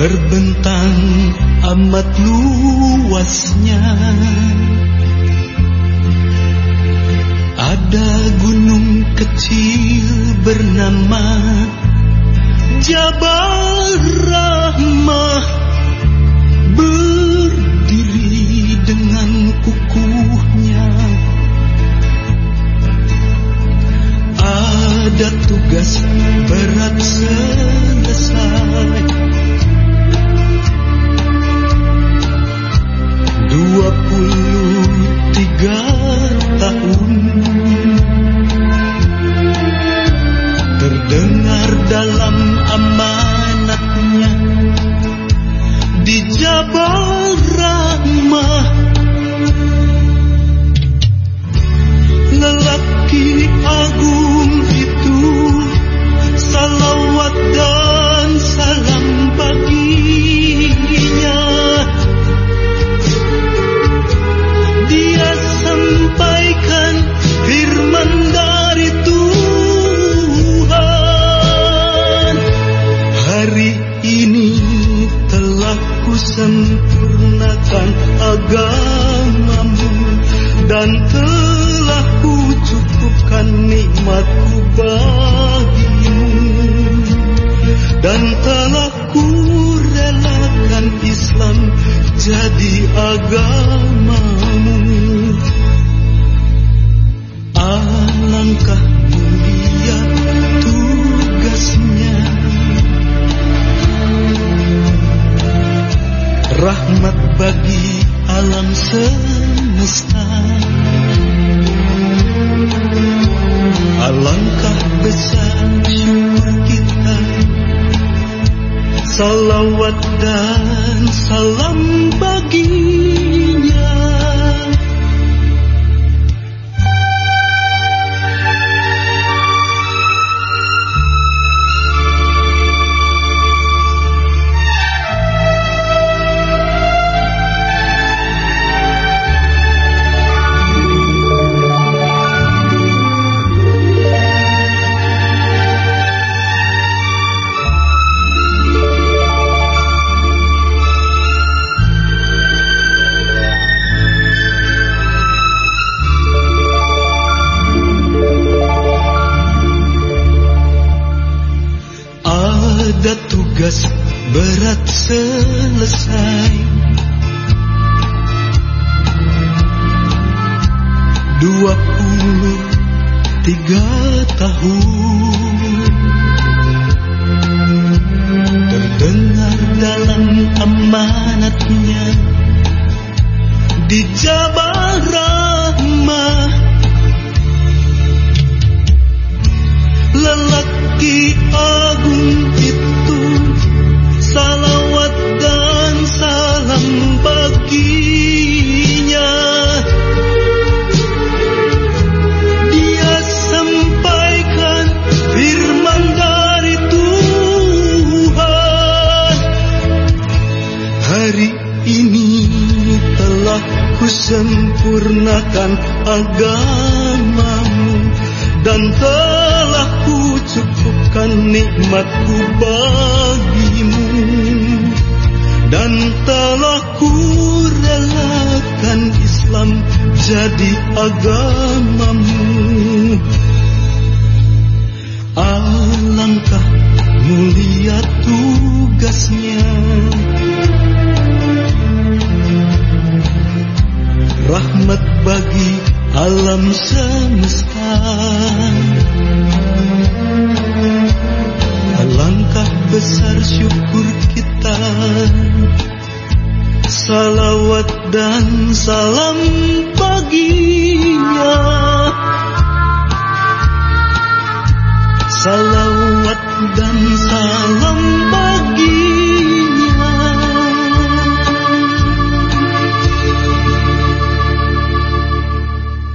Lautan amat luasnya. Ada gunung kecil bernama Jabal Rahmah Rahmah Lelaki agung kusempurnakan agamamu Dan telah kucukupkan nikmatku bagimu Dan telah kurelakan Islam jadi agamamu bagi alam semesta. Alangkah besar syukur kita. Salawat dan salam baginya selesai. Dua puluh tiga tahun kusempurnakan agamamu Dan telah kucukupkan nikmatku bagimu Dan telah kurelakan Islam jadi agamamu. Alangkah alam semesta. Alangkah besar syukur kita. Salawat dan salam baginya. Salawat